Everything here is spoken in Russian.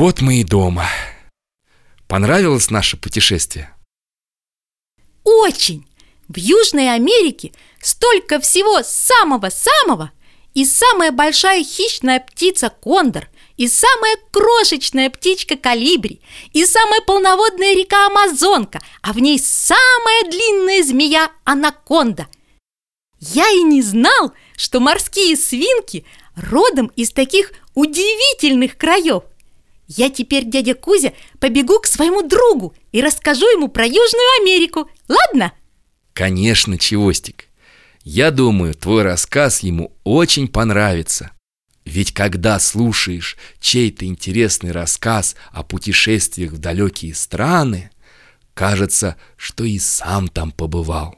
Вот мы и дома. Понравилось наше путешествие? Очень! В Южной Америке столько всего самого-самого И самая большая хищная птица кондор И самая крошечная птичка калибри И самая полноводная река Амазонка А в ней самая длинная змея анаконда Я и не знал, что морские свинки родом из таких удивительных краев я теперь, дядя Кузя, побегу к своему другу и расскажу ему про Южную Америку, ладно? Конечно, Чевостик. Я думаю, твой рассказ ему очень понравится. Ведь когда слушаешь чей-то интересный рассказ о путешествиях в далекие страны, кажется, что и сам там побывал.